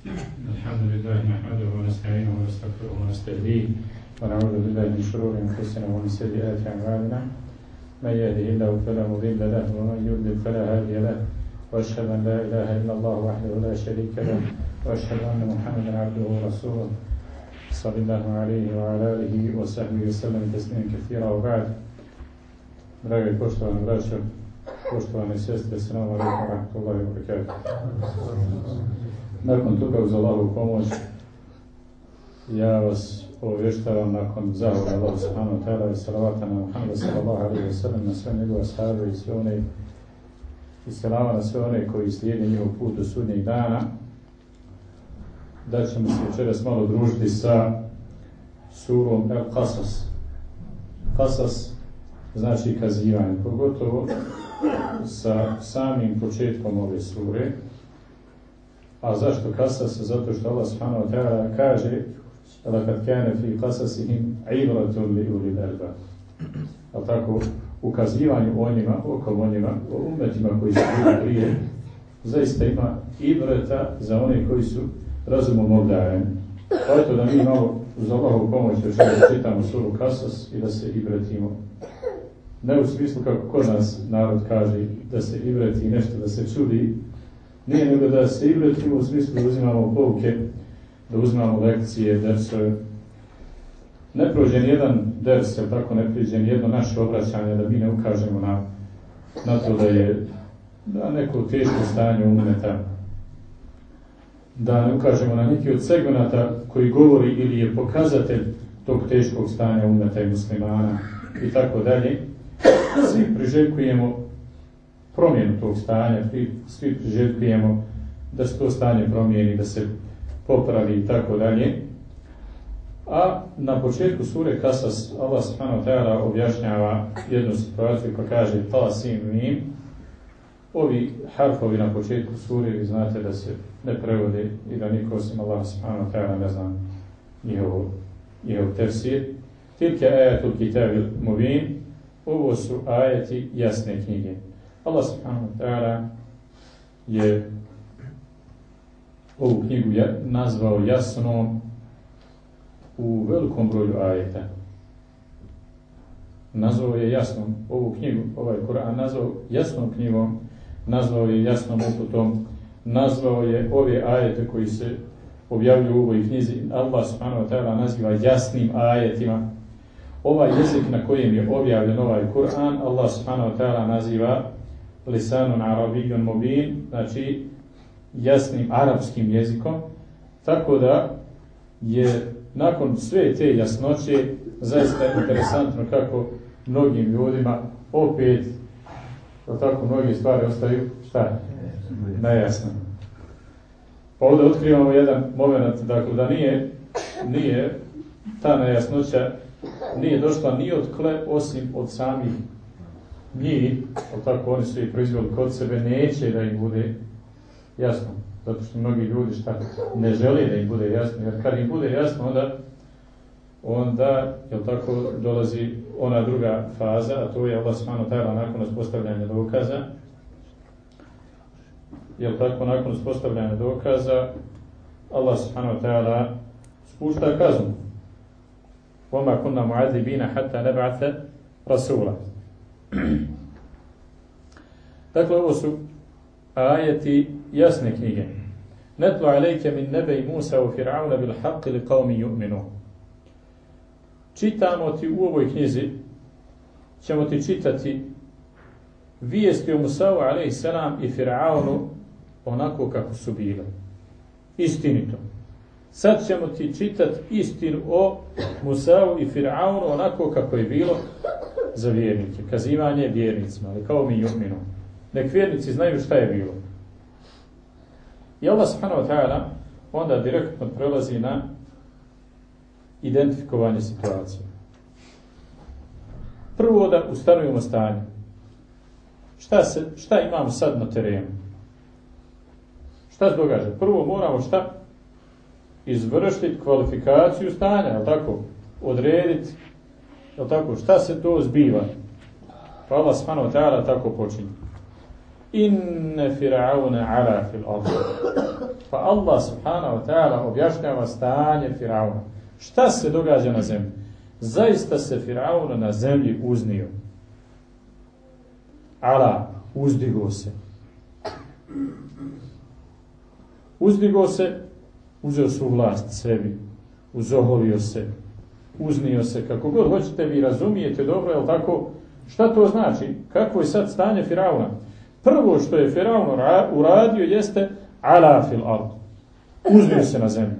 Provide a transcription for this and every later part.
الحمد لله نحمده ونستعينه ونستغفره ونستهديه ونعوذ بالله من شرور أنفسنا ومن سيئات أعمالنا. من يهده الله فلا مضل له ومن يضلل فلا هادي له. وأشهد أن لا إله إلا الله وحده لا شريك له. وأشهد أن محمدا عبده ورسوله صلى الله عليه وعلى آله وصحبه وسلم تسليما كثيرا. وبعد Dragi poštovani braćo, poštovane sestre, assalamu alaikum wa rahmatullahi wa. Nakon toga uz Allahu pomoć ja vas obavještavam nakon zahvala Allah subhanahu wa ta'ala i salavata na Muhammeda sallallahu alaihi wa sallam na sve njegove sahabe i sve one i salama na sve one koji slijede njihov put do sudnjeg dana da ćemo se večeras malo družiti sa surom El Qasas. Qasas znači kazivanje, pogotovo sa samim početkom ove sure. A zašto kasas? Zato što Allah subhanahu wa ta'ala kaže لَكَدْ كَانَ فِي قَسَسِهِمْ عِبْرَةٌ لِعُلِ الْأَلْبَابِ A tako, ukazivanju o njima, oko o njima, o umetima koji su bili prije, zaista ima ibreta za one koji su razumom obdareni. Pa eto da mi malo uz Allahovu pomoć još da čitamo suru Kasas i da se ibretimo. Ne u smislu kako kod nas narod kaže da se ibreti nešto, da se čudi, nije nego da se ibretimo u smislu da uzimamo pouke, da uzimamo lekcije, dersove. Ne prođe jedan ders, jer tako ne priđe jedno naše obraćanje da mi ne ukažemo na, na to da je da neko teško stanje umeta, da ne ukažemo na neki od segmenata koji govori ili je pokazatelj tog teškog stanja umeta i muslimana i tako dalje. Svi priželjkujemo promjenu tog stanja, svi priželjkujemo da se to stanje promijeni, da se popravi i tako dalje. A na početku sure Kasas Allah subhanahu ta'ala objašnjava jednu situaciju koja kaže ta sim mim. Ovi harfovi na početku sure vi znate da se ne prevode i da niko osim Allah subhanahu ta'ala ne zna njihov, njihov tefsir. Tilke ajatul kitabil mubin. Ovo su ajeti jasne knjige. Allah subhanahu wa ta'ala je ovu knjigu nazvao jasnom u velikom broju ajeta. Nazvao je jasnom ovu knjigu, ovaj Kur'an nazvao jasnom knjigom, nazvao je jasnom uputom, nazvao je ove ajete koji se objavljuju u ovoj knjizi, Allah subhanahu wa ta'ala naziva jasnim ajetima. Ovaj jezik na kojem je objavljen ovaj Kur'an, Allah subhanahu wa ta'ala naziva lisanun arabijun mubin, znači jasnim arapskim jezikom, tako da je nakon sve te jasnoće zaista interesantno kako mnogim ljudima opet da tako mnogi stvari ostaju šta? Nejasno. Pa ovdje otkrivamo jedan moment, dakle da nije, nije ta nejasnoća nije došla ni od kle osim od samih njih, tako oni su i proizvoli kod sebe, neće da im bude jasno. Zato što mnogi ljudi šta ne žele da im bude jasno, jer kad im bude jasno, onda onda, jel tako, dolazi ona druga faza, a to je Allah subhanahu ta'ala nakon uspostavljanja dokaza. Jel tako, nakon uspostavljanja dokaza, Allah subhanahu ta'ala spušta kaznu. وَمَا كُنَّا مُعَذِبِينَ حَتَّى نَبْعَثَ رَسُولًا Dakle, ovo su ajeti jasne knjige. Netlu alejke min nebe i Musa u Fir'auna bil haqqi li qavmi yu'minu. Čitamo ti u ovoj knjizi, ćemo ti čitati vijesti o Musa'u alaihi salam i Fir'aunu onako kako su bile. Istinito. Sad ćemo ti čitati istinu o Musa'u i Fir'aunu onako kako je bilo za vjernike. Kazivanje vjernicima, ali kao mi yu'minu. Nek vjernici znaju šta je bilo. I Allah subhanahu wa ta'ala onda direktno prelazi na identifikovanje situacije. Prvo da ustanovimo stanje. Šta, se, šta imamo sad na terenu? Šta se događa? Prvo moramo šta? Izvršiti kvalifikaciju stanja, je tako? Odrediti, je tako? Šta se to zbiva? Pa Allah subhanahu wa ta'ala tako počinje. inne fir'auna ala fil ardi. Pa Allah subhanahu wa ta'ala objašnjava stanje Firauna. Šta se događa na zemlji? Zaista se Firauna na zemlji uznio. Ala, uzdigo se. Uzdigo se, uzeo su vlast sebi, uzoholio se, uznio se, kako god hoćete vi razumijete dobro, jel tako? Šta to znači? Kako je sad stanje Firauna? Prvo što je Firaun uradio jeste ala fil ard. Uznio se na zemlju.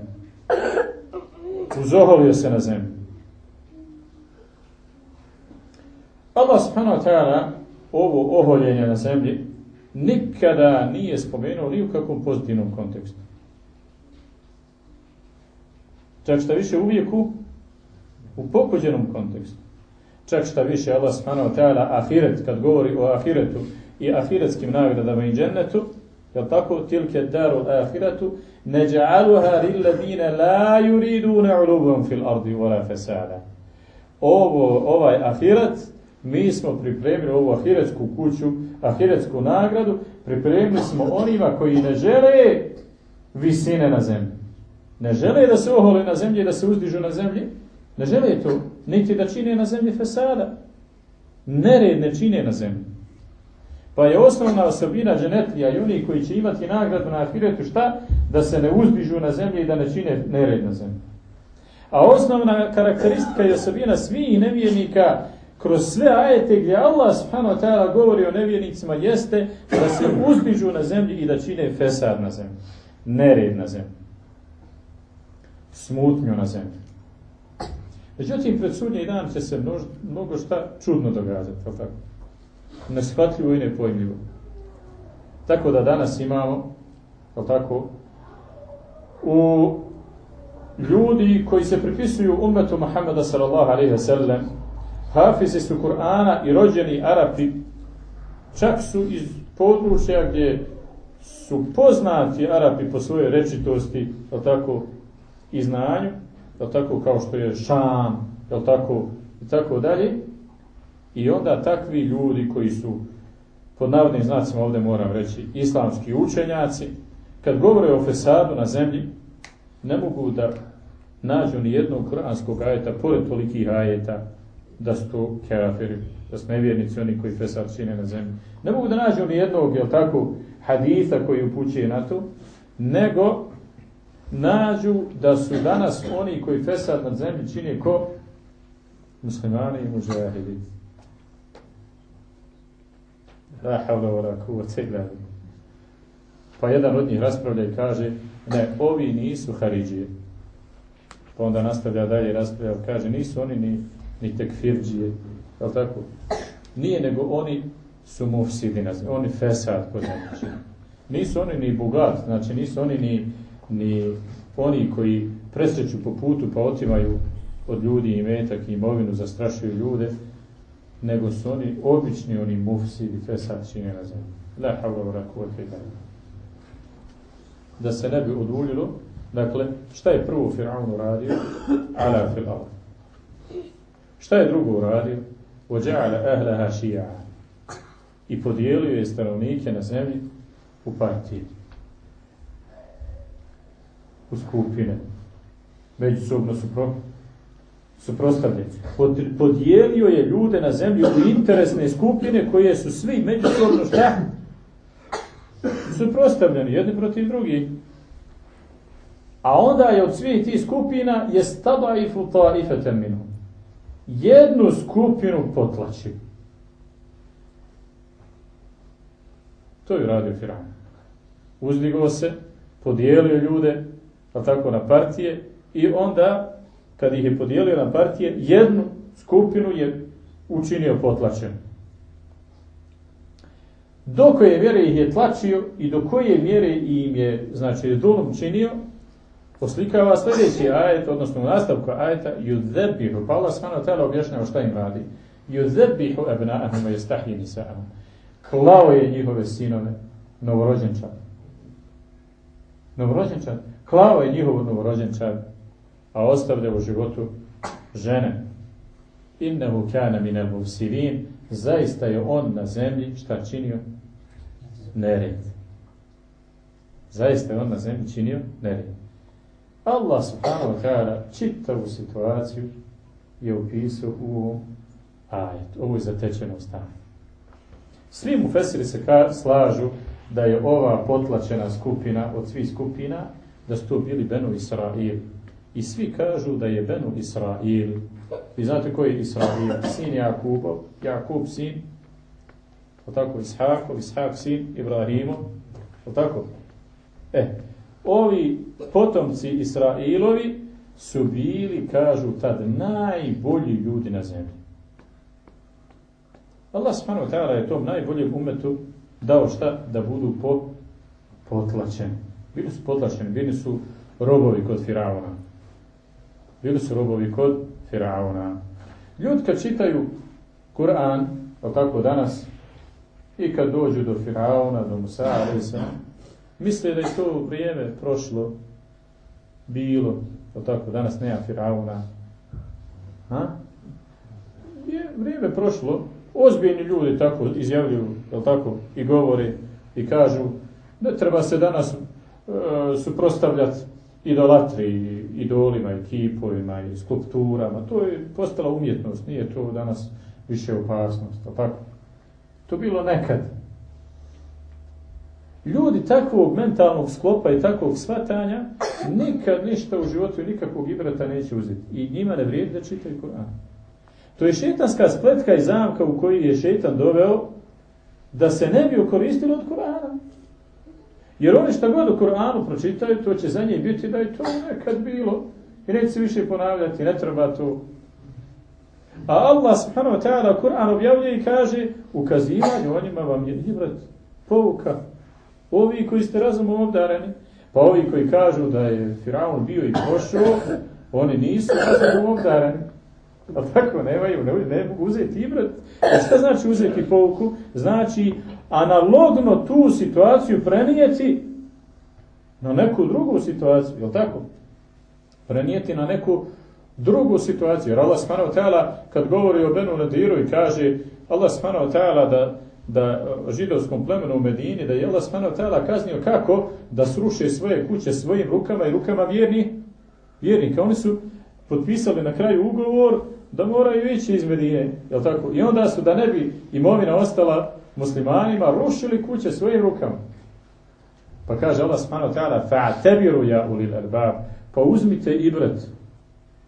Uzoholio se na zemlju. Allah subhanahu wa ta'ala ovo oholjenje na zemlji nikada nije spomenuo ni u kakvom pozitivnom kontekstu. Čak šta više uvijek u, u pokuđenom kontekstu. Čak šta više Allah subhanahu wa ta'ala ahiret, kad govori o ahiretu i ahiretskim nagradama i džennetu, jel tako, tilke daru ahiretu, neđa'aluha lilladine la yuriduna ulubom fil ardi wala fesada. Ovo, ovaj ahiret, mi smo pripremili ovu ahiretsku kuću, ahiretsku nagradu, pripremili smo onima koji ne žele visine na zemlji. Ne žele da se ohole na zemlji, da se uzdižu na zemlji. Ne žele to, niti da čine na zemlji fesada. Nered ne čine na zemlji. Pa je osnovna osobina dženetlija i oni koji će imati nagradu na ahiretu šta? Da se ne uzdižu na zemlji i da ne čine nered na zemlji. A osnovna karakteristika i osobina svih nevjernika kroz sve ajete gdje Allah subhanahu wa ta'ala govori o nevjernicima jeste da se uzdižu na zemlji i da čine fesad na zemlji. Nered na zemlji. Smutnju na zemlji. Međutim, pred sudnji dan će se množ, mnogo šta čudno događati, je tako? Neshvatljivo i nepojmljivo. Tako da danas imamo, je tako, u ljudi koji se pripisuju umetu Muhammeda sallallahu alaihi sallam, hafizi su Kur'ana i rođeni Arapi, čak su iz područja gdje su poznati Arapi po svojoj rečitosti, je tako, i znanju, je tako, kao što je Šam, je tako, i tako dalje. I onda takvi ljudi koji su, pod navodnim znacima ovdje moram reći, islamski učenjaci, kad govore o fesadu na zemlji, ne mogu da nađu ni jednog kuranskog ajeta, pored tolikih ajeta, da su to kafiri, da su nevjernici oni koji fesad čine na zemlji. Ne mogu da nađu ni jednog, jel tako, haditha koji upućuje na to, nego nađu da su danas oni koji fesad na zemlji čine ko? Muslimani i mužahidi. Pa jedan od njih raspravlja i kaže, ne, ovi nisu haridžije. Pa onda nastavlja dalje raspravlja, kaže, nisu oni ni ni tekfirđije, je tako? Nije, nego oni su mufsidi, oni fesad kod znači. Nisu oni ni bogat, znači nisu oni ni, ni oni koji presreću po putu pa otimaju od ljudi i metak i imovinu, zastrašuju ljude, nego su oni obični, oni mufsidi, fesad čine na zemlji. La havla wa rakuvate Da se ne bi oduljilo, dakle, šta je prvo Fir'aun uradio? Ala fil Šta je drugo uradio? Ođa'ala ahlaha ši'a. I podijelio je stanovnike na zemlji u partije. U skupine. Međusobno su pro, suprostavljeni. Pod, podijelio je ljude na zemlji u interesne skupine koje su svi međusobno šta? Suprostavljeni jedni protiv drugih. A onda je od svih tih skupina je stadaifu ta'ifeten minhum jednu skupinu potlači. To je radio Firavn. Uzdigao se, podijelio ljude, pa tako na partije, i onda, kad ih je podijelio na partije, jednu skupinu je učinio potlačen. Do koje mjere ih je tlačio i do koje mjere im je, znači, dulom činio, poslikava sljedeći ajet, odnosno nastavku ajeta, yudzebihu, pa Allah ta'ala objašnjava šta im radi. Yudzebihu ebna'ahum i stahji nisa'ahum. Klao je njihove sinove, novorođenčad. Novorođenčad. Klao je njihovo novorođenčad, a ostavlja u životu žene. Innehu kana minel mufsidin, zaista je on na zemlji šta činio? nered. Zaista je on na zemlji činio nered. Allah subhanahu wa ta'ala čitavu situaciju je upisao u ovom ajetu, ovo je zatečeno stanje. Svi mu fesiri se slažu da je ova potlačena skupina od svih skupina, da su to bili Benu Israil. I svi kažu da je Benu Israil. Vi znate koji je Israil? Sin Jakubov, Jakub sin, o tako, Ishakov, Ishak sin Ibrahimov, o tako? E, ovi potomci Israilovi su bili, kažu tad, najbolji ljudi na zemlji. Allah subhanahu wa ta'ala je tom najboljem umetu dao šta? Da budu po, potlačeni. Bili su potlačeni, bili su robovi kod Firauna. Bili su robovi kod Firauna. Ljudi kad čitaju Kur'an, tako danas, i kad dođu do Firauna, do Musa, ali se, misle da je to vrijeme prošlo, bilo, tako danas nema Firauna. Ha? Je vrijeme prošlo, ozbiljni ljudi tako izjavljuju, tako, i govore i kažu, ne treba se danas suprostavljati idolatri, idolima i kipovima i skulpturama. To je postala umjetnost, nije to danas više opasnost, je tako? To bilo nekad. Ljudi takvog mentalnog sklopa i takvog svatanja nikad ništa u životu i nikakvog ibrata neće uzeti. I njima ne vrijedi da čitaju Kur'an. To je šetanska spletka i zamka u koji je šetan doveo da se ne bi okoristilo od Kur'ana. Jer oni što god u Kur'anu pročitaju, to će za njih biti da je to nekad bilo. I neće se više ponavljati, ne treba to. A Allah subhanahu wa ta'ala Kur'an objavljuje i kaže ukazivanju o njima vam je ibrat pouka. Ovi koji ste razumom obdarani, pa ovi koji kažu da je Firaun bio i pošao, oni nisu razumom obdarani. A tako, nemaju, ne, ne mogu uzeti ibrat. A šta znači uzeti pouku? Znači, analogno tu situaciju prenijeti na neku drugu situaciju, je li tako? Prenijeti na neku drugu situaciju. Jer Allah subhanahu wa ta'ala kad govori o Benu Nadiru i kaže Allah subhanahu wa ta'ala da, da židovskom plemenu u Medini, da je Allah subhanahu wa ta'ala kaznio kako? Da sruše svoje kuće svojim rukama i rukama vjerni, vjernika. Oni su potpisali na kraju ugovor da moraju ići iz Medine. Jel tako? I onda su, da ne bi imovina ostala muslimanima, rušili kuće svojim rukama. Pa kaže Allah subhanahu wa ta'ala fa'tabiru ja ulil albab. Pa uzmite ibrat,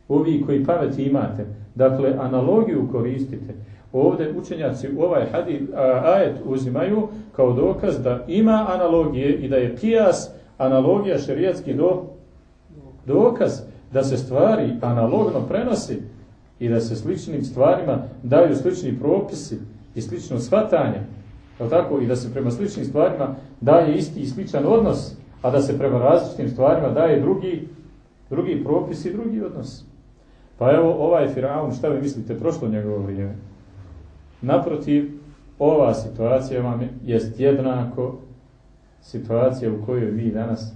ovi koji pameti imate. Dakle, analogiju koristite. Ovdje učenjaci ovaj hadid, a, ajet uzimaju kao dokaz da ima analogije i da je kijas analogija šerijatski do, dokaz da se stvari analogno prenosi i da se sličnim stvarima daju slični propisi i slično shvatanje, je tako? I da se prema sličnim stvarima daje isti i sličan odnos, a da se prema različitim stvarima daje drugi, drugi propis i drugi odnos. Pa evo, ovaj Firaun, šta vi mislite, prošlo njegovo vrijeme? Naprotiv, ova situacija vam jest jednako situacija u kojoj mi danas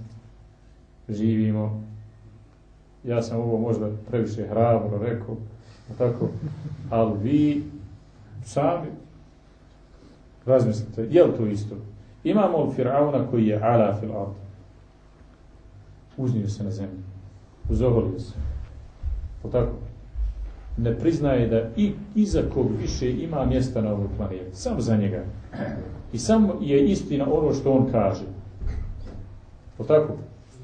živimo. Ja sam ovo možda previše hrabro rekao, tako, ali vi sami razmislite, je li to isto? Imamo Firauna koji je ala fil ard. Uznio se na zemlju. Uzoholio se. O tako? Ne priznaje da i iza kog više ima mjesta na ovoj planeti. Samo za njega. I samo je istina ono što on kaže. O tako?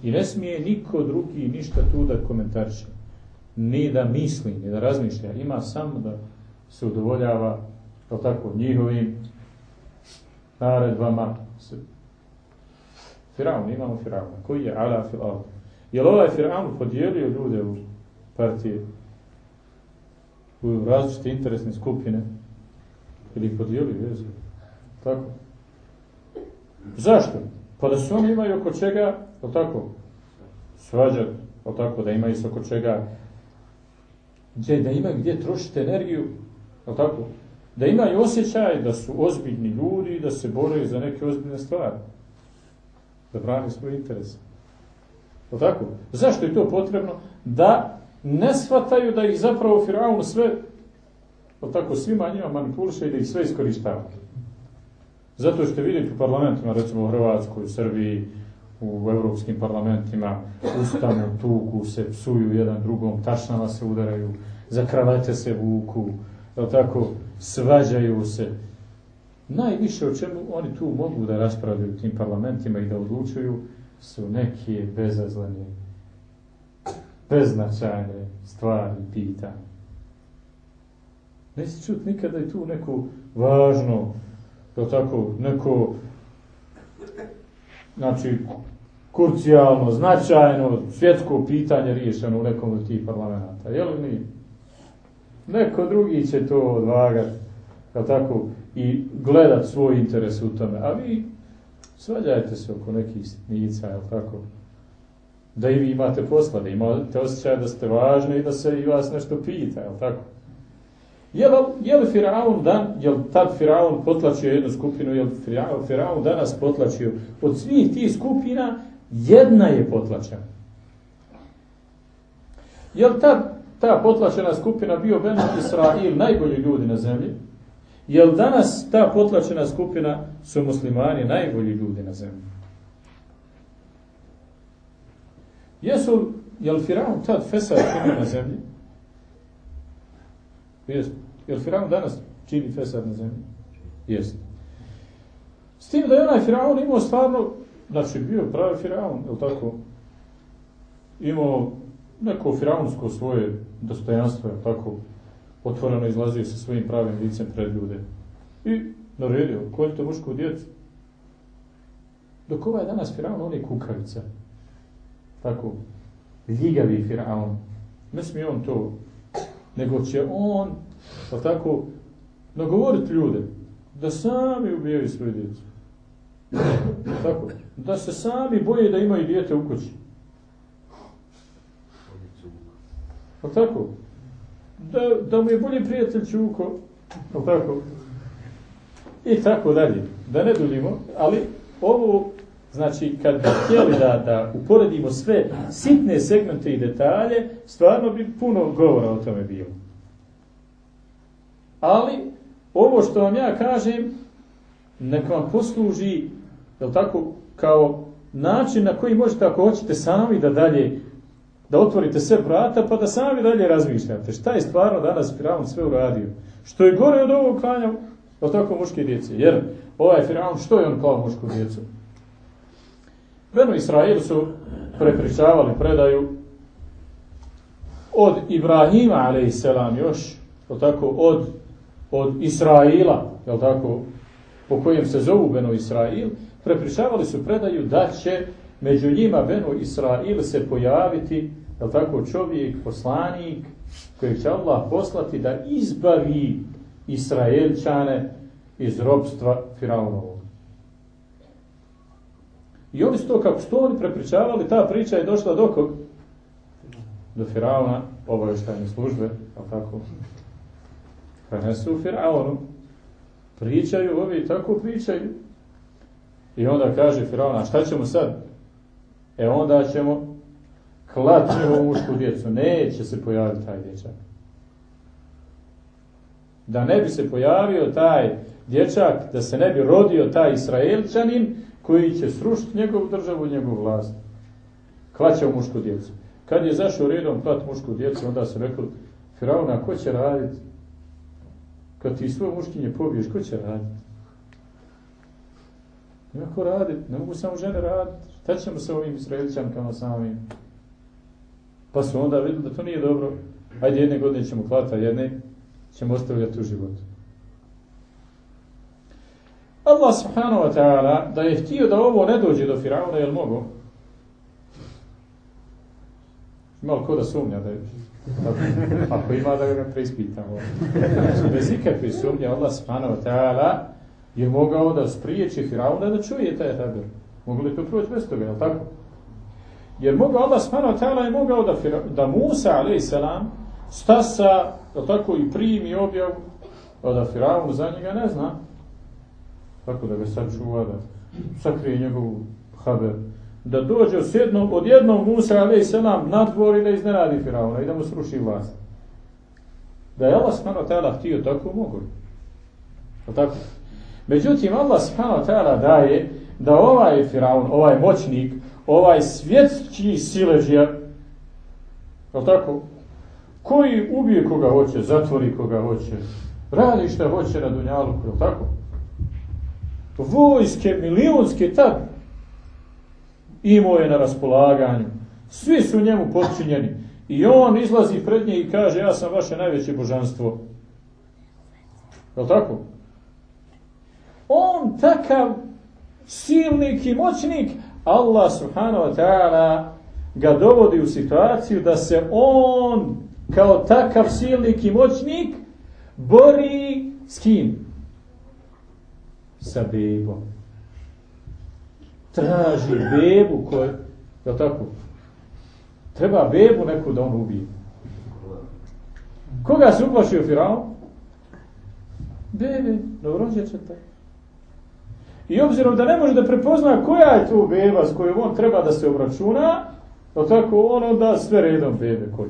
I ne smije niko drugi ništa tu da komentariše ni da misli, ni da razmišlja, ima samo da se udovoljava tako njihovim naredbama. Firaun, imamo Firauna, koji je ala fil. Je li ovaj Firaun podijelio ljude u partije, u različite interesne skupine, ili podijelio, jesu? Tako. Zašto? Pa da su oni imaju oko čega, je tako, svađat, je tako, da imaju se oko čega gdje da imaju gdje trošiti energiju, je tako? Da imaju osjećaj da su ozbiljni ljudi, da se bore za neke ozbiljne stvari. Da brani svoj interes. Je tako? Zašto je to potrebno? Da ne shvataju da ih zapravo Firaun sve, je tako, svima njima manipuliše i da ih sve iskorištava. Zato što vidite u parlamentima, recimo u Hrvatskoj, u Srbiji, u evropskim parlamentima, ustanu, tuku se, psuju jedan drugom, tašnama se udaraju, za kravate se vuku, jel tako, svađaju se. Najviše o čemu oni tu mogu da raspravljaju tim parlamentima i da odlučuju su neke bezazlene, beznačajne stvari, pitanja. Neće čuti nikada i tu neku važno, jel tako, neko, znači, kurcijalno, značajno, svjetsko pitanje riješeno u nekom od tih parlamenta. Je li mi? Neko drugi će to odvagati, jel tako, i gledat svoj interes u tome. A vi svađajte se oko nekih sitnica, jel tako? Da i vi imate posla, da imate osjećaj da ste važni i da se i vas nešto pita, jel tako? Je li, je li Firaun dan, je li tad Firaun potlačio jednu skupinu, je li Firaun danas potlačio? Od svih tih skupina jedna je potlačena. Je li ta, ta potlačena skupina bio Ben Israil, najbolji ljudi na zemlji? Je li danas ta potlačena skupina su muslimani, najbolji ljudi na zemlji? Jesu, je li Firaun tad Fesad na zemlji? Jest. Jer Firaun danas čini Fesad na zemlji? Jest. S tim da je onaj Firaun imao stvarno, znači bio pravi Firaun, je tako? Imao neko firaunsko svoje dostojanstvo, je tako? Otvoreno izlazio sa svojim pravim licem pred ljude. I naredio, koljite mušku djecu. Dok ovaj danas Firaun, on je kukavica. Tako, ljigavi Firaun. Ne smije on to nego će on, pa tako, nagovoriti ljude da sami ubijaju svoje djecu. Tako, da se sami boje da imaju djete u kući. Pa tako, da, da mu je bolji prijatelj Čuko, pa tako, i tako dalje. Da ne duljimo, ali ovo Znači, kad bi htjeli da, da uporedimo sve sitne segmente i detalje, stvarno bi puno govora o tome bilo. Ali, ovo što vam ja kažem, neka vam posluži, je tako, kao način na koji možete, ako hoćete, sami da dalje, da otvorite sve vrata, pa da sami dalje razmišljate. Šta je stvarno danas Firaun sve uradio? Što je gore od ovog klanja, je tako, muške djece? Jer ovaj Firaun, što je on kao mušku djecu? Beno Israil su prepričavali predaju od Ibrahima, a.s. još, je tako, od, od Israila, je tako, po kojem se zovu Beno Israil, prepričavali su predaju da će među njima Beno Israil se pojaviti, je tako, čovjek, poslanik, kojeg će Allah poslati da izbavi Israelčane iz robstva Firaunovog. I oni su to, kako su to oni prepričavali, ta priča je došla do kog? Do Firauna, obavještajne službe, ali tako? Prenesu Firaunu, pričaju, ovi tako pričaju. I onda kaže Firauna, šta ćemo sad? E onda ćemo klati ovu mušku djecu. Neće se pojaviti taj dječak. Da ne bi se pojavio taj dječak, da se ne bi rodio taj Israelčanin, koji će srušiti njegovu državu, njegovu vlast. Klaća u mušku djecu. Kad je zašao redom klat mušku djecu, onda su rekli, Firauna, ko će raditi? Kad ti svoje muškinje pobiješ, ko će raditi? Nema ko raditi, ne mogu samo žene raditi. Šta ćemo sa ovim israeličankama samim? Pa su onda vidjeli da to nije dobro. Ajde, jedne godine ćemo klata, jedne ćemo ostavljati u životu. Allah subhanahu wa ta'ala da je htio da ovo ne dođe do Firauna, je li mogo? Ima ko da sumnja da je? Ako ima da ga preispitamo. Znači, bez ikakve sumnje Allah subhanahu wa ta'ala je mogao da spriječi Firauna da čuje taj tabir. Mogli li to proći bez toga, je li tako? Jer mogao Allah subhanahu wa ta'ala je mogao da, da Musa, salam, stasa, da tako i primi objav, da Firaun za njega ne zna tako da ga sačuva, da sakrije njegovu haber, da dođe s jednom, od jednog Musa, ali se nam nadvori da iznenadi Firauna i da mu sruši vlast. Da je Allah smano tela htio tako mogu. Pa tako? Međutim, Allah subhanahu ta'ala daje da ovaj firaun, ovaj moćnik, ovaj svjetski siležija, je tako? Koji ubije koga hoće, zatvori koga hoće, radi šta hoće na dunjalu, je tako? Vojske, milijunske, tak, imao je na raspolaganju. Svi su njemu podčinjeni. I on izlazi pred nje i kaže, ja sam vaše najveće božanstvo. Je tako? On takav silnik i moćnik, Allah subhanahu wa ta'ala ga dovodi u situaciju da se on kao takav silnik i moćnik bori s kim? Sa bebom. Traži bebu koju, je tako? Treba bebu neku da on ubije. Koga se uplašio Firaun? Bebe, novorođečeta. I obzirom da ne može da prepozna koja je to beba s kojom on treba da se obračuna, to tako on onda sve redom bebe koji.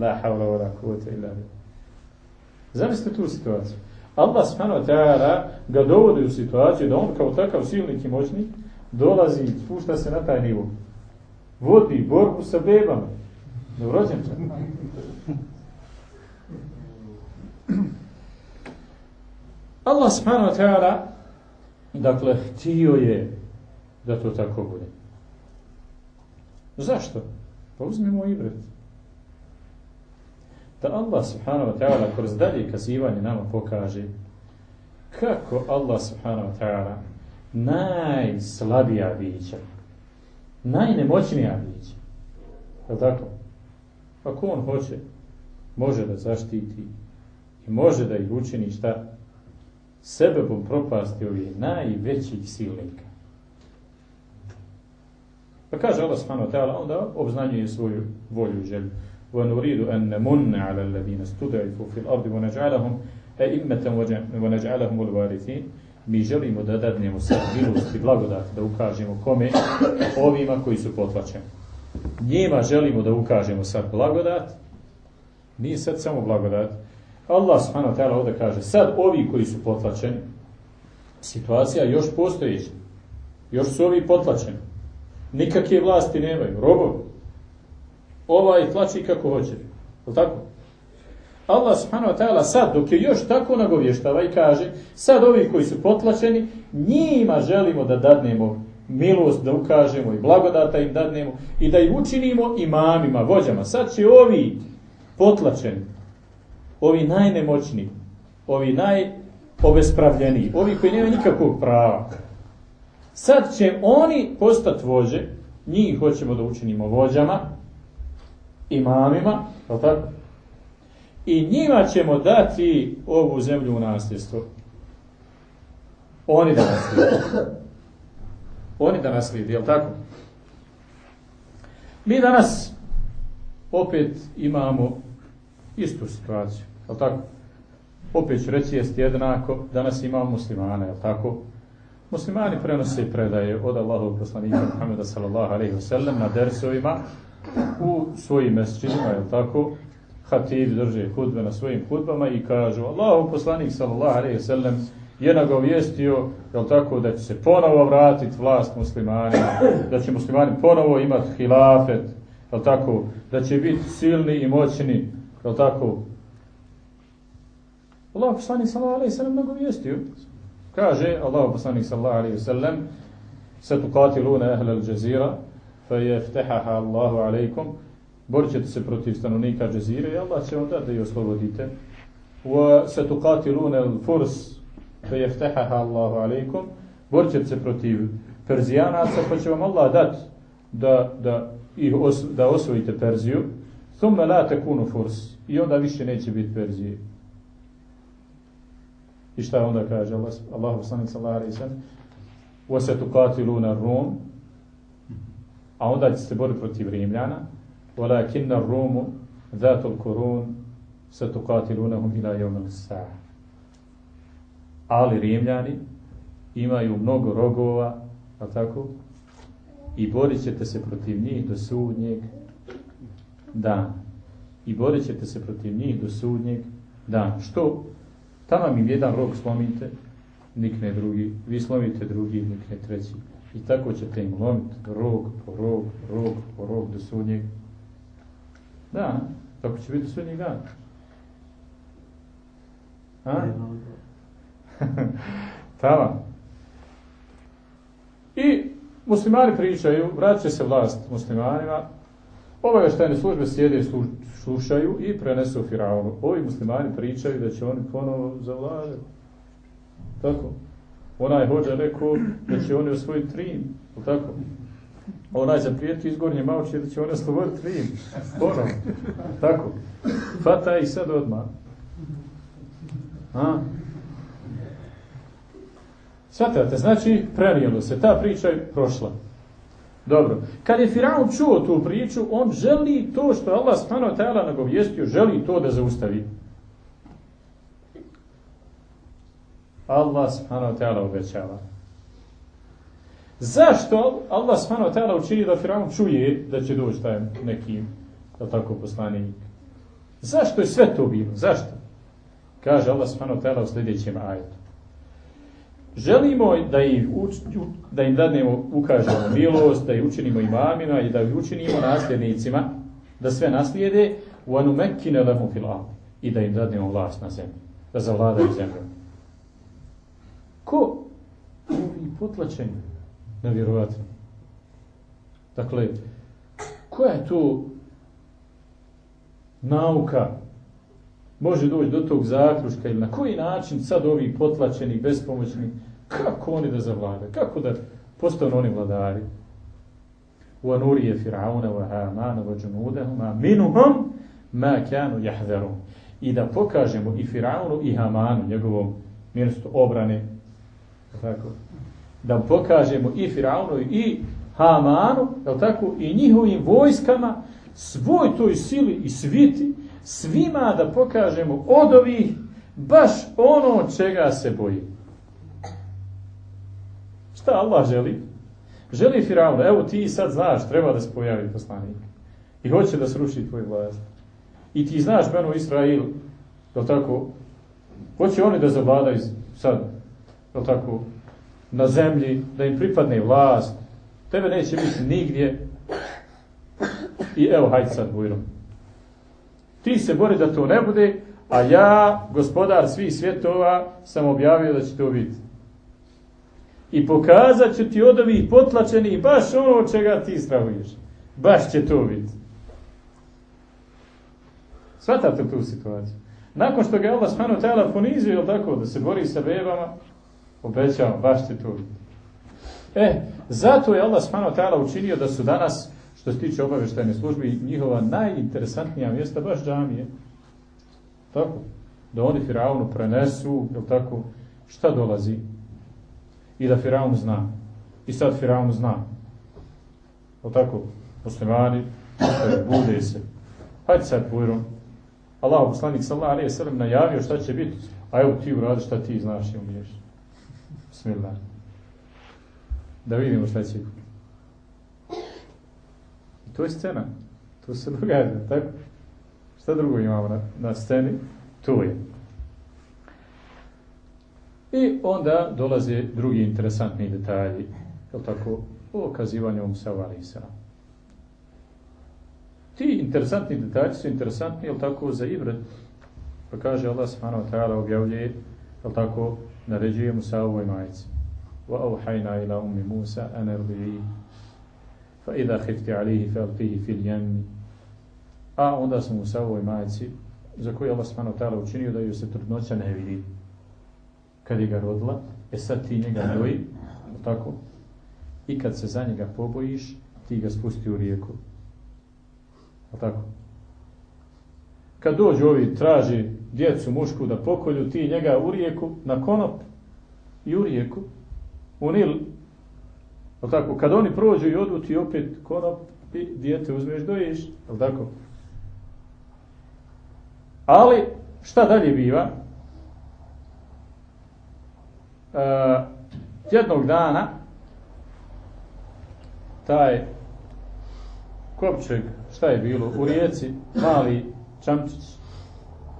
La havla wa la kuvvete illa. Zamislite tu situaciju. Allah subhanahu wa ta'ala ga dovodi u situaciju da on kao takav silnik i moćnik dolazi i spušta se na taj nivo. Vodi borbu sa bebama. Novorođenče. Allah subhanahu wa ta'ala dakle htio je da to tako bude. Zašto? Pa uzmimo ibret. Da Allah subhanahu wa ta'ala kroz dalje kazivanje nama pokaže kako Allah subhanahu wa ta'ala najslabija bića, najnemoćnija bića. Je tako? Ako on hoće, može da zaštiti i može da ih učini šta? sebebom propasti ovih najvećih silnika. Pa kaže Allah subhanahu wa ta'ala, onda obznanjuje svoju volju i želju. وَنُرِيدُ أَن نَمُنَّ عَلَى الَّذِينَ اسْتُدْعِفُوا فِي الْأَرْضِ وَنَجْعَلَهُمْ أَئِمَّةً وَنَجْعَلَهُمُ الْوَارِثِينَ Mi želimo da dadnemo sad milost i blagodat, da ukažemo kome? Ovima koji su potlačeni. Njima želimo da ukažemo sad blagodat, nije sad samo blagodat, Allah subhanahu wa ta'ala ovdje kaže, sad ovi koji su potlačeni, situacija još postojeća, još su ovi potlačeni, nikakve vlasti nemaju, robovi, ovaj tlači kako hoće, je tako? Allah subhanahu wa ta'ala sad, dok je još tako nagovještava i kaže, sad ovi koji su potlačeni, njima želimo da dadnemo milost, da ukažemo i blagodata im dadnemo i da ih učinimo imamima, vođama. Sad će ovi potlačeni, ovi najnemoćniji, ovi najobespravljeniji, ovi koji nemaju nikakvog prava. Sad će oni postati vođe, njih hoćemo da učinimo vođama, imamima, je tako? I njima ćemo dati ovu zemlju u nasljedstvo. Oni da naslijedi. Oni da naslijedi, je tako? Mi danas opet imamo istu situaciju. Je tako? Opet ću reći jest jednako, danas imamo muslimane, je tako? Muslimani prenose predaje od Allahov poslanika Muhammeda sallallahu alaihi wasallam na dersovima u svojim mesečinima, je tako? Hatib drže hudbe na svojim hudbama i kažu Allahov poslanik sallallahu alaihi wasallam je nagovijestio, je tako, da će se ponovo vratiti vlast muslimanima, da će muslimani ponovo imati hilafet, je tako, da će biti silni i moćni, je tako, Allah poslanik sallallahu alejhi ve sellem mnogo vijestio. Kaže Allah poslanik sallallahu alejhi ve sellem satuqatiluna ahla al-jazira fayaftahaha Allahu alejkum borit se protiv stanovnika džezire i Allah će dati da ih oslobodite. Wa satuqatiluna al-furs fayaftahaha Allahu alejkum borit se protiv Perzijanaca pa će vam Allah dati da, da, ih os, da osvojite Perziju. Thumma la takunu furs. I onda više neće biti Perzije. I šta onda kaže Allah, Allah poslanik sallallahu alejhi ve sellem: "Wa satuqatiluna rum" A onda će se boriti protiv Rimljana. "Walakinna ar-rumu zatul qurun satuqatilunahum ila yawm al-sa'ah." Ali Rimljani imaju mnogo rogova, a tako? I borit ćete se protiv njih do sudnjeg dana. I borit ćete se protiv njih do sudnjeg dana. Što Tamo mi jedan rok slomite, nikne drugi, vi slomite drugi, nikne treći. I tako ćete im lomiti rog po rog, rog po rog do sudnjeg. Da, tako će biti sudnjeg dana. A? Tava. I muslimani pričaju, vraća se vlast muslimanima, obaveštajne službe sjede slušaju i prenesu Firaunu. Ovi muslimani pričaju da će oni ponovo zavladati. Tako. Onaj hođa rekao da će oni osvojiti Rim. Tako. Onaj zaprijeti izgornje mauče da će oni osloboditi Rim. Ponovo. Tako. Fata i sad odmah. A? Svatate, znači prenijelo se, ta priča je prošla. Dobro. Kad je Firaun čuo tu priču, on želi to što Allah subhanahu wa ta'ala nagovjestio, želi to da zaustavi. Allah subhanahu wa ta'ala obećava. Zašto Allah subhanahu wa ta'ala učini da Firaun čuje da će doći taj neki, da tako, poslanik? Zašto je sve to bilo? Zašto? Kaže Allah subhanahu wa ta'ala u sljedećem ajetu. Želimo da im, uč, da im dadnemo, ukažemo milost, da ih učinimo imamima i da ih učinimo nasljednicima, da sve naslijede, u anumekkine lehum fil i da im dadnemo vlast na zemlji, da zavladaju zemljom. Ko? Ovi potlačeni, nevjerovatni. Dakle, koja je tu nauka može doći do tog zaključka ili na koji način sad ovi potlačeni, bespomoćni, kako oni da zavlade, kako da postanu oni vladari. U wa Hamana wa Džunudahuma minuhum ma kanu jahverun. I da pokažemo i Firaunu i Hamanu, njegovom mjestu obrane, tako, da pokažemo i Firaunu i Hamanu, tako, i njihovim vojskama, svoj toj sili i sviti, svima da pokažemo od ovih baš ono čega se boji. Šta Allah želi? Želi Firaun, evo ti sad znaš, treba da se pojavi poslanik. I hoće da sruši tvoj vlast. I ti znaš menu Israil, je tako? Hoće oni da zavladaju sad, je tako? Na zemlji, da im pripadne vlast. Tebe neće biti nigdje. I evo, hajde sad, bujrom. Ti se bori da to ne bude, a ja, gospodar svih svjetova, sam objavio da će to biti. I pokazat ću ti od ovih potlačenih baš ono čega ti strahuješ. Baš će to biti. Svatate tu situaciju. Nakon što ga je Allah smano tela ponizio, tako, da se bori sa bebama, obećao, baš će to biti. E, zato je Allah smano tela učinio da su danas što se tiče obaveštajne službe, njihova najinteresantnija mjesta baš džamije. Tako. Da oni Firaunu prenesu, je tako, šta dolazi? I da Firaun zna. I sad Firaun zna. Je tako? Muslimani, bude se. Hajde sad pujrom. Allah, poslanik sallallahu alaihi sallam najavio šta će biti. A evo ti uradi šta ti znaš i umiješ. Bismillah. Da vidimo šta će biti. To je scena. To se događa, tako? Šta drugo imamo na, na sceni? To je. I onda dolaze drugi interesantni detalji, je tako, o okazivanju Musa. Ti interesantni detalji su interesantni, je tako, za Ibret. Pa kaže Allah subhanahu wa ta'ala objavljuje, je tako, naređuje Musa ovoj majici. Auhajna ila ummi Musa an arbi'i fa idha khifti alihi fa alqihi fil yam. A onda sam u savoj majici za koju Allah subhanahu ta'ala učinio da ju se trudnoća ne vidi. Kad je ga rodila e sad ti njega doji tako? I kad se za njega pobojiš ti ga spusti u rijeku. A tako? Kad dođu ovi traži djecu mušku da pokolju ti njega u rijeku na konop i u rijeku u Nil Al tako, kad oni prođu i odu ti opet konop i dijete uzmeš dojiš, al tako? Ali, šta dalje biva? E, jednog dana taj kopčeg, šta je bilo, u rijeci, mali čamčić,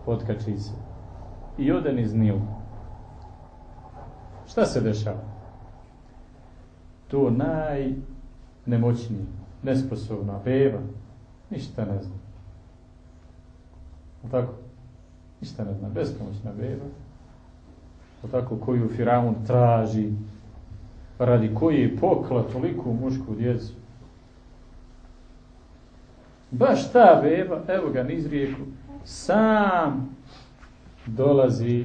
potkači se. i ode niz Nil. Šta se dešava? To najnemoćniji, nesposobna beba, ništa ne zna. O tako? Ništa ne zna, bespomoćna beba. O tako koju Firaun traži, radi koji je pokla toliku mušku djecu. Baš ta beba, evo ga niz rijeku, sam dolazi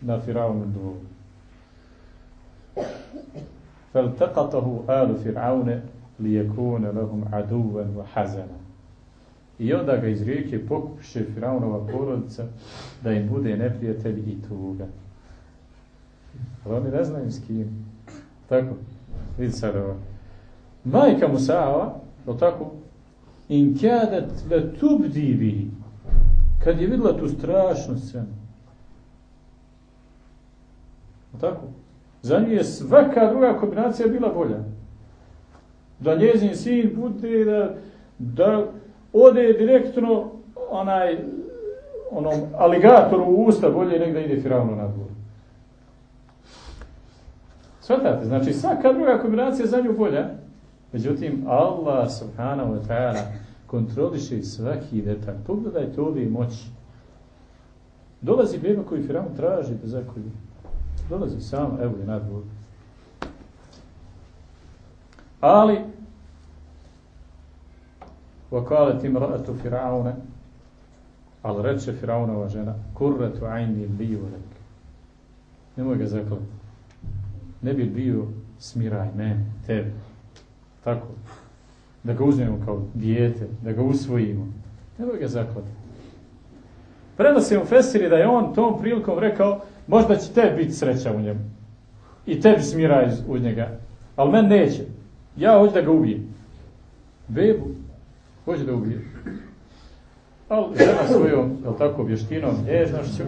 na Firaunu dobu. فالتقطه آل فرعون ليكون لهم عدوا وحزنا I onda ga iz rijeke pokupiše Firaunova porodica da im bude neprijatelj i tuga. Ali oni ne znaju s kim. Tako? Vidi sad ovo. Majka Musaava, je tako? In kjadat le tubdi bi. Kad je videla tu strašnu scenu. Tako? Za nju je svaka druga kombinacija bila bolja. Da njezin sin bude, da, da ode direktno onaj onom aligatoru u usta bolje nek da ide Firavno na dvor. Svatate, znači svaka druga kombinacija za nju bolja. Međutim, Allah subhanahu wa ta'ala kontroliše svaki detalj. Pogledajte ove moći. Dolazi beba koji Firavno traži da zakolju. Dolazi sam, evo je na dvor. Ali, وقالت امرأة فرعون ali reče Firaunova žena kurretu ajni li ulek nemoj ga zaklati ne bi bio smiraj meni, tebi tako da ga uzmemo kao dijete da ga usvojimo nemoj ga zaklati prenosi mu Fesiri da je on tom prilikom rekao možda će tebi biti sreća u njemu i tebi smiraj u njega ali men neće ja hoću da ga ubijem bebu hoće da ubije. Ali žena svojom, jel tako, vještinom, nježnošću,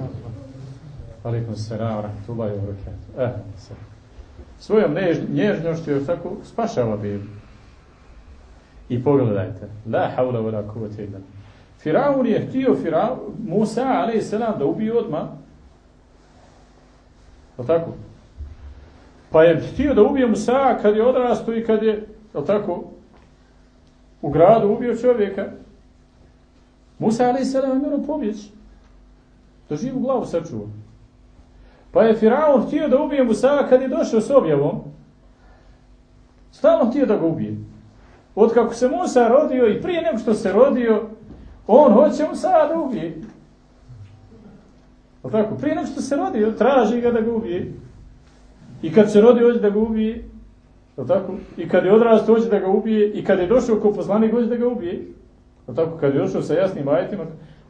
alikom se ravra, tuba je ruke. Eh, se. Svojom než, nježnošću, jel tako, spašava bebu. I pogledajte, la haula wala kuvvete illa Firaun je htio Firaun, Musa a.s. da ubije odmah. Je tako? Pa je htio da ubije Musa kad je odrasto i kad je, je tako, u gradu ubio čovjeka. Musa ali se je morao pobjeći. Da živu glavu sačuva. Pa je Firaun htio da ubije Musa kad je došao s objavom. Stalno htio da ga ubije. Od kako se Musa rodio i prije nego što se rodio, on hoće Musa da ubije. O tako, prije nego što se rodio, traži ga da ga ubije. I kad se rodio, hoće da ga ubije. Je tako? I kad je odrastao hoće da ga ubije i kad je došao ko poslanik hoće da ga ubije. Je tako? Kad je došao sa jasnim ajetima,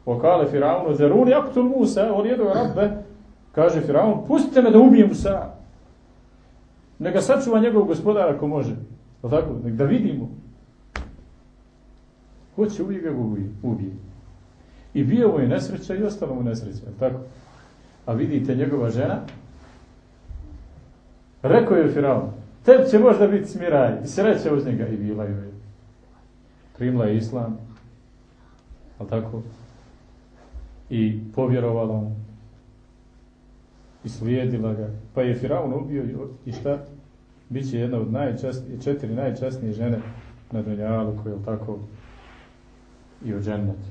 okale Firaunu, zeruni aktul Musa, on jedu rabbe, kaže Firaun, pustite me da ubijem Musa. Neka sačuva njegov gospodar ako može. Je tako? Nek da vidimo. Hoće uvijek ga ubije. I bio mu je nesreća i ostalo mu nesreća. Tako? A vidite njegova žena, rekao je Firaun, Tebi će možda biti smiraj i sreća uz njega i bila joj. Primla je islam, ali tako? I povjerovala mu. I slijedila ga. Pa je Firaun ubio i šta? Biće jedna od najčasnije, četiri najčasnije žene na Dunjalu koje je tako i u džennetu.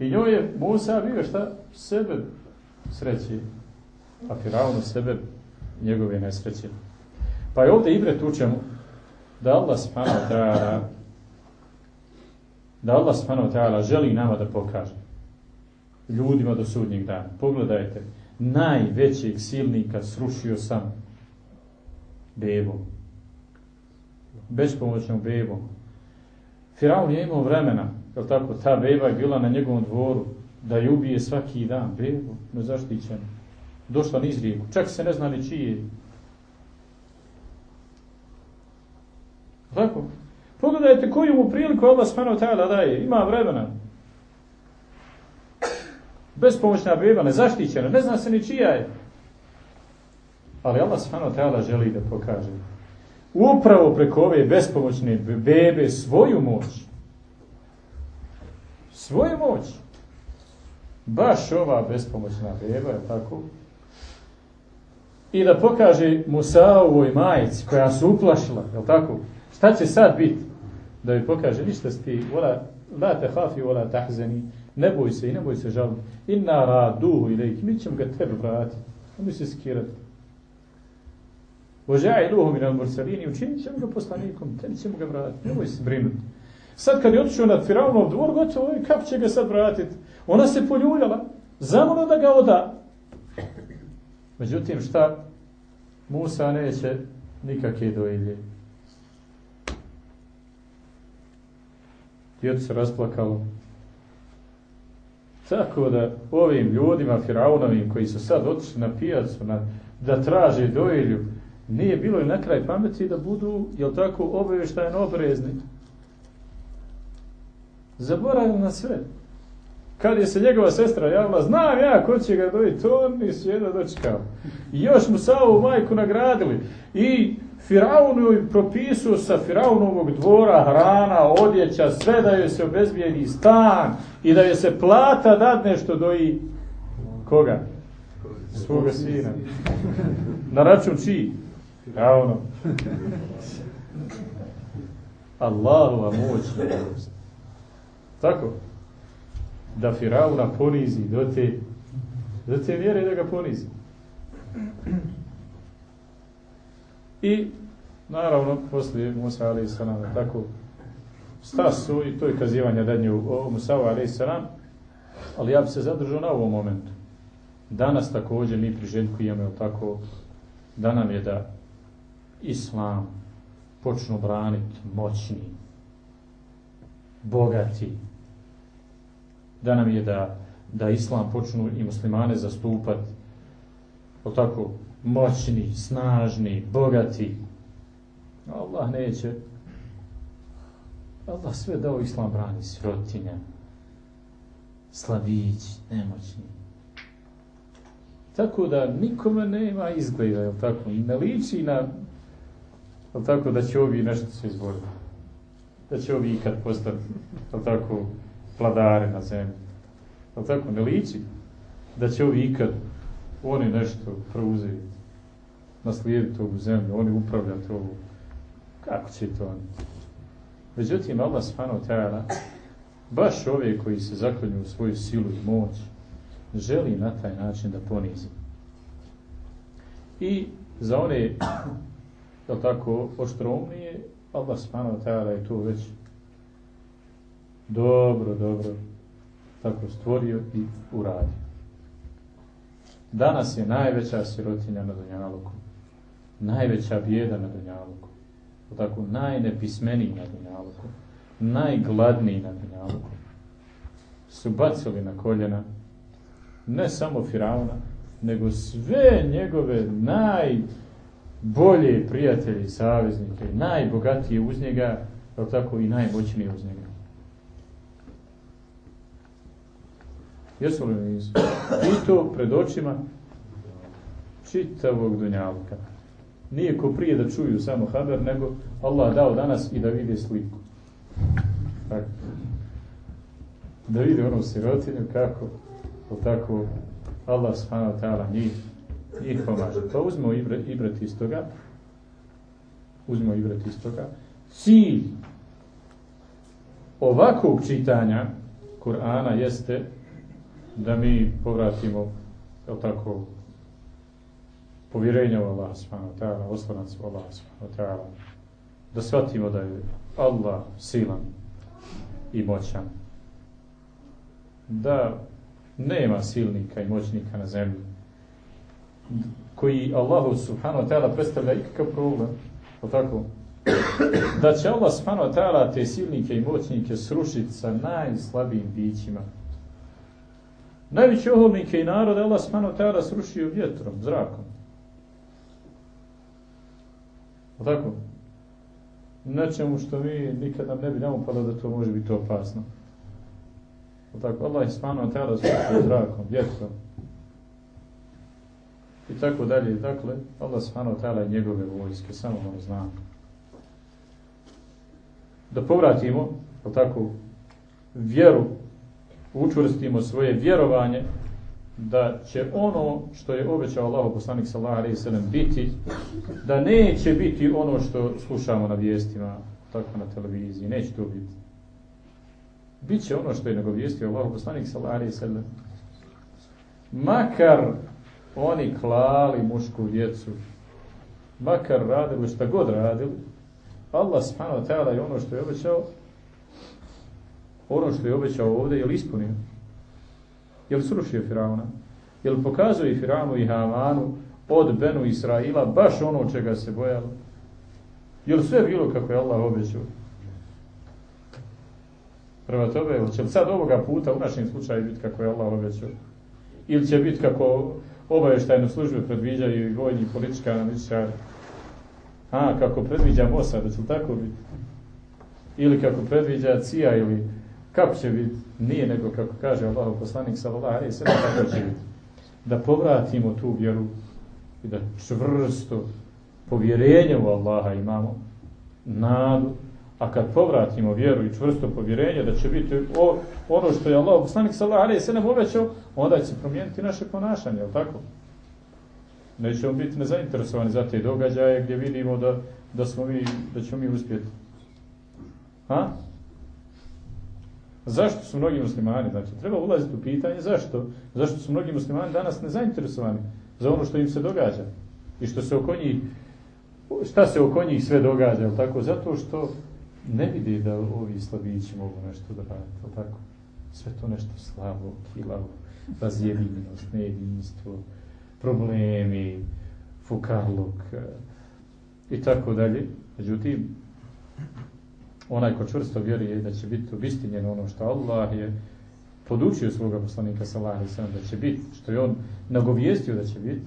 I njoj je Musa bio šta? Sebe sreći, a Firaunu sebe njegove nesreće. Pa je ovdje ibret učemo da Allah subhanahu ta'ala da Allah subhanahu wa ta'ala želi nama da pokaže ljudima do sudnjeg dana. Pogledajte, najvećeg silnika srušio sam bebom. Bespomoćnom bebom. Firaun je imao vremena, je tako, ta beba je bila na njegovom dvoru, da je ubije svaki dan bebu, nezaštićenu došla niz rijeku. Čak se ne zna ni čiji Tako? Pogledajte koju mu priliku Allah smano tajala daje. Ima vremena. Bespomoćna beba, nezaštićena, ne zna se ni čija je. Ali Allah smano tajala želi da pokaže. Upravo preko ove bespomoćne bebe svoju moć. Svoju moć. baš ova bespomoćna beba, je tako? I da pokaže Musa ovoj majici koja su uplašila, je tako? Šta će sad biti? Da bi pokaže, ništa si ti, vola, la te hafi, vola tahzeni, ne boj se i ne boj se žaliti. Inna raduhu ilajki, mi ćemo ga tebi vratiti. Mi se skirati. Voža'iluhu min al-mursalini, učinit ćemo ga poslanikom, tebi ćemo ga vratiti, nemoj se brinuti. Sad kad je otišao na Firaunov dvor, gotovo, kako će ga sad vratiti? Ona se poljuljala, zamola da ga oda. Međutim, šta? Musa neće nikakve dojlje. Djeto se rasplakalo. Tako da ovim ljudima, Firaunovim, koji su sad otišli na pijacu, na, da traže dojlju, nije bilo i na kraj pameti da budu, jel tako, obavještajno obrezni. Zaboravili na sve. Kad je se njegova sestra javila, znam ja ko će ga dobiti, to nisu jedno dočekao. I još mu sa ovu majku nagradili. I Firaunu je propisao sa Firaunovog dvora hrana, odjeća, sve da joj se obezbijedi stan i da joj se plata dadne što doji koga? Svoga sina. Na račun čiji? Ravno. Allahova moć. Tako? Da Firauna ponizi do te, do te vjere da ga ponizi. I, naravno, poslije Musa salam, tako, stasu i to je kazivanje dadnje o Musa salam, ali ja bi se zadržao na ovom momentu. Danas također mi priželjkujemo, tako, da nam je da islam počnu braniti moćni, bogati, da nam je da, da islam počnu i muslimane zastupati tako moćni, snažni, bogati. Allah neće. Allah sve dao islam brani sirotinja, slabić, nemoćni. Tako da nikome nema izgleda, je tako? Ne liči na ali tako da će ovi nešto se izboriti. Da će ovi ikad postati, ali tako, vladare na zemlji. Ali tako, ne liči da će ovi ikad oni nešto preuzeti, naslijediti ovu zemlju, oni upravljati ovu. Kako će to oni? Međutim, Allah subhanahu ta'ala, baš ove koji se zaklanju u svoju silu i moć, želi na taj način da ponizi. I za one je tako, oštromnije, Allah subhanahu ta'ala je to već dobro, dobro tako stvorio i uradio. Danas je najveća sirotinja na Dunjaluku. Najveća bijeda na Dunjaluku. Tako, najnepismeniji na Dunjaluku. Najgladniji na Dunjaluku. Su bacili na koljena ne samo Firauna, nego sve njegove naj bolje prijatelje i saveznike, najbogatije uz njega, tako i najmoćnije uz njega. Jesu li nisu? I to pred očima čitavog dunjavka. Nije ko prije da čuju samo haber, nego Allah dao danas i da vide sliku. Tako. Da vide ono sirotinju kako, tako Allah subhanahu ta'ala njih njih pomaže. Pa uzmemo ibret, ibret iz toga. Uzmemo ibret iz toga. Cilj ovakvog čitanja Kur'ana jeste da mi povratimo je tako povjerenje u Allah subhanahu ta'ala, oslanac u Allah subhanahu ta'ala, da shvatimo da je Allah silan i moćan, da nema silnika i moćnika na zemlji, koji Allahu subhanahu ta'ala predstavlja ikakav problem, o tako, da će Allah subhanahu ta'ala te silnike i moćnike srušiti sa najslabijim bićima. Najveći oholnike i narode Allah wa ta'ala srušio vjetrom, zrakom. O tako? Nečemu što mi nikad nam ne bi naupalo da to može biti opasno. O tako? Allah wa ta'ala srušio zrakom, vjetrom i tako dalje. Dakle, Allah wa ta'ala i njegove vojske, samo ono zna. Da povratimo, tako, vjeru učvrstimo svoje vjerovanje da će ono što je obećao Allah poslanik sallallahu alejhi ve sellem biti da neće biti ono što slušamo na vijestima tako na televiziji neće to biti. Biće ono što je nagovijestio Allah poslanik sallallahu alejhi ve sellem. Makar oni klali mušku djecu makar radili šta god radili Allah subhanahu wa ta'ala je ono što je obećao ono što je obećao ovdje je li ispunio Je li srušio Firauna? Je li pokazuje Firaunu i Hamanu od Benu Israila baš ono čega se bojalo? Je li sve bilo kako je Allah obećao? Prva tobe, će li sad ovoga puta u našem slučaju biti kako je Allah obećao? Ili će biti kako obavještajne službe predviđaju i vojni i politička analitičari? A, kako predviđa Mossad, će li tako biti? Ili kako predviđa CIA ili kako će biti? Nije nego kako kaže Allah poslanik sallallahu alejhi ve sellem kako će biti. Da povratimo tu vjeru i da čvrsto povjerenje u Allaha imamo nadu a kad povratimo vjeru i čvrsto povjerenje da će biti o, ono što je Allah poslanik sallallahu alejhi ve sellem obećao onda će promijeniti naše ponašanje je tako nećemo biti nezainteresovani za te događaje gdje vidimo da, da smo mi da ćemo mi uspjeti ha Zašto su mnogi muslimani? Znači, treba ulaziti u pitanje zašto? Zašto su mnogi muslimani danas nezainteresovani za ono što im se događa? I što se oko njih, šta se oko njih sve događa? Je tako? Zato što ne vidi da ovi slabići mogu nešto da raditi. Je tako? Sve to nešto slabo, kilavo, razjedinjenost, nejedinstvo, problemi, fukarluk i tako dalje. Međutim, onaj ko čvrsto vjeruje da će biti obistinjeno ono što Allah je podučio svoga poslanika sallallahu alejhi da će biti što je on nagovijestio da će biti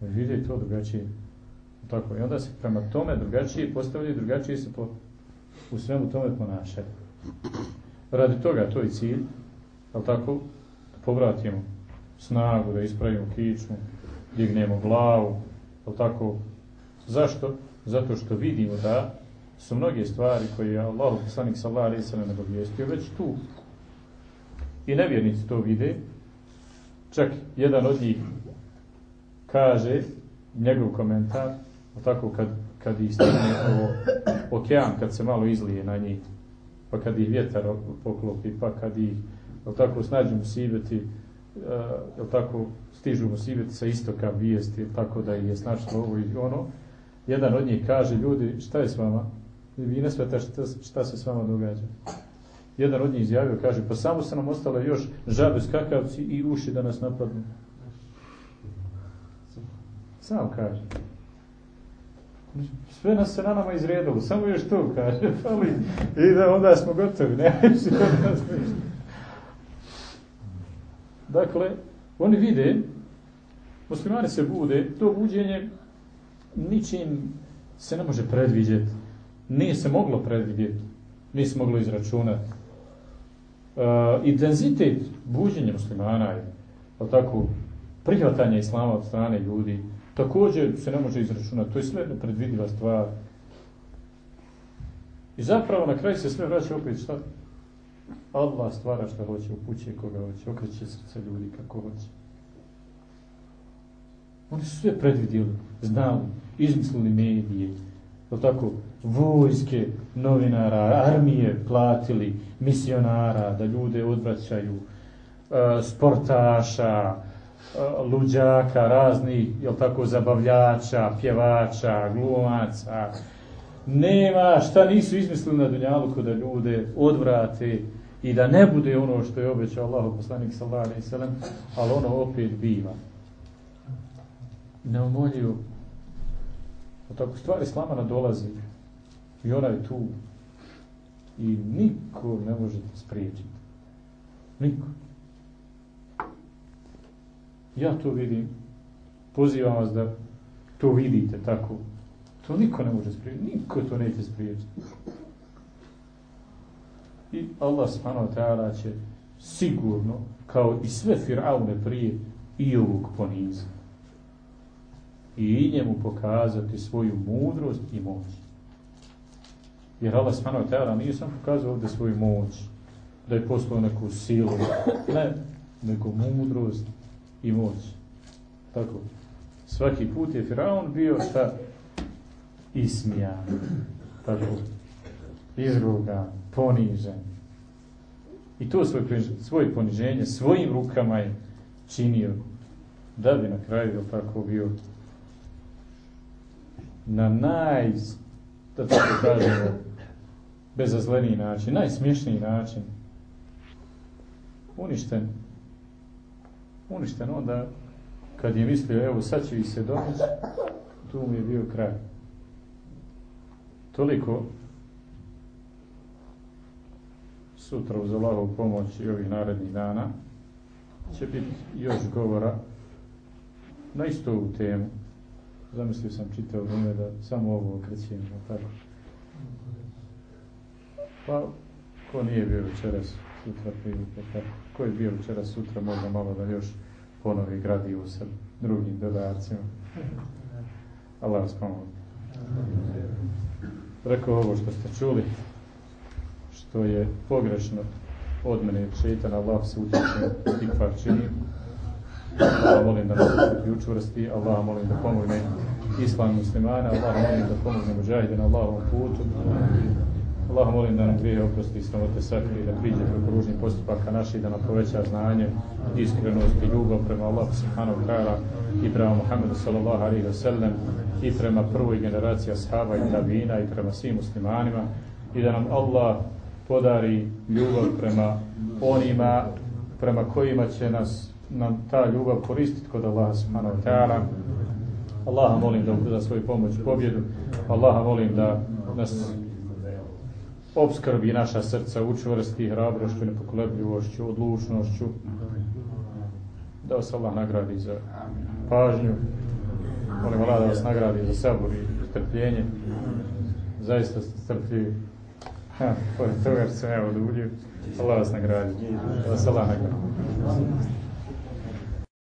vidi to drugačije. Tako i onda se prema tome drugačije postavljaju drugačije se po, u svemu tome ponašaju. Radi toga to je cilj al tako? Da povratimo snagu da ispravimo kičmu dignemo glavu al tako? Zašto? Zato što vidimo da su mnoge stvari koje je Allah poslanik sallallahu alejhi ve sellem nagovijestio već tu. I nevjernici to vide. Čak jedan od njih kaže njegov komentar, tako kad kad ih stigne ovo okean kad se malo izlije na njih, pa kad ih vjetar poklopi, pa kad ih jel tako snađu musibeti, uh, jel tako stižu musibeti sa istoka vijesti, tako da je snašlo ovo i ono, jedan od njih kaže, ljudi, šta je s vama? Vi ne svete šta, šta se s vama događa. Jedan od njih izjavio, kaže, pa samo se nam ostalo još žabe skakavci i uši da nas napadnu. Sam kaže. Sve nas se na nama izredalo, samo još to, kaže, fali, i da onda smo gotovi, ne, Dakle, oni vide, muslimani se bude, to buđenje ničim se ne može predvidjeti nije se moglo predvidjeti, nije se moglo izračunati. Uh, intenzitet buđenja muslimana je, tako, prihvatanje islama od strane ljudi, također se ne može izračunati, to je sve nepredvidiva stvar. I zapravo na kraju se sve vraća opet šta? Allah stvara što hoće, upuće koga hoće, okreće srce ljudi kako hoće. Oni su sve predvidjeli, znali, izmislili medije, je tako, vojske, novinara, armije platili, misionara, da ljude odvraćaju, e, sportaša, e, luđaka, raznih, je tako, zabavljača, pjevača, glumaca. Nema šta nisu izmislili na Dunjaluku da ljude odvrate i da ne bude ono što je obećao Allah poslanik sallallahu alejhi ve sellem, al ono opet biva. Neumoljivo tako stvari slama dolazi i ona je tu i niko ne može te spriječiti. Niko. Ja to vidim. Pozivam vas da to vidite tako. To niko ne može spriječiti. Niko to neće spriječiti. I Allah subhanahu wa ta'ala će sigurno, kao i sve firaune prije, i ovog ponizati i njemu pokazati svoju mudrost i moć. Jer Allah wa ta'ala nije sam pokazao ovdje svoju moć, da je poslao neku silu. Ne, nego mudrost i moć. Tako. Svaki put je Firaun bio šta? Ismijan. Tako. Izrugan, ponižen. I to svoje, svoje poniženje svojim rukama je činio da bi na kraju tako bio na naj, da tako kažemo, bezazleniji način, najsmješniji način uništen. Uništen onda kad je mislio, evo sad će se doći, tu mi je bio kraj. Toliko sutra uz Allahovu pomoć i ovih narednih dana će biti još govora na istu ovu temu. Zamislio sam čitao vrijeme da samo ovo okrećemo, tako. Pa, ko nije bio večeras, sutra prilike, tako. Ko je bio večeras, sutra, možda malo da još ponovi gradivo sa drugim dodacima. Allah vas pomoći. Rekao ovo što ste čuli, što je pogrešno od mene šeitan, Allah se utječe tikvar čini. Allah molim da nas uputi učvrsti, Allah molim da pomogne islam muslimana, Allah molim da pomogne muđahide na Allahovom putu. Allah molim da nam grije oprosti i sramote sakri, da priđe preko ružnih postupaka naši, da nam poveća znanje, iskrenost i ljubav prema Allah subhanahu ta'ala i prema Muhammedu sallallahu alaihi wa sallam i prema prvoj generaciji ashaba i tabina i prema svim muslimanima i da nam Allah podari ljubav prema onima prema kojima će nas nam ta ljubav koristiti kod Allaha subhanahu wa ta'ala. Allaha molim da za svoju pomoć pobjedu. Allaha molim da nas obskrbi naša srca učvrsti hrabrošću, nepokolebljivošću, odlučnošću. Da vas Allah nagradi za pažnju. Molim Allah da vas nagradi za sabor i strpljenje. Zaista ste strpljivi. Pored toga što sam ja oduljio. Allah vas nagradi. Da vas Allah nagradi.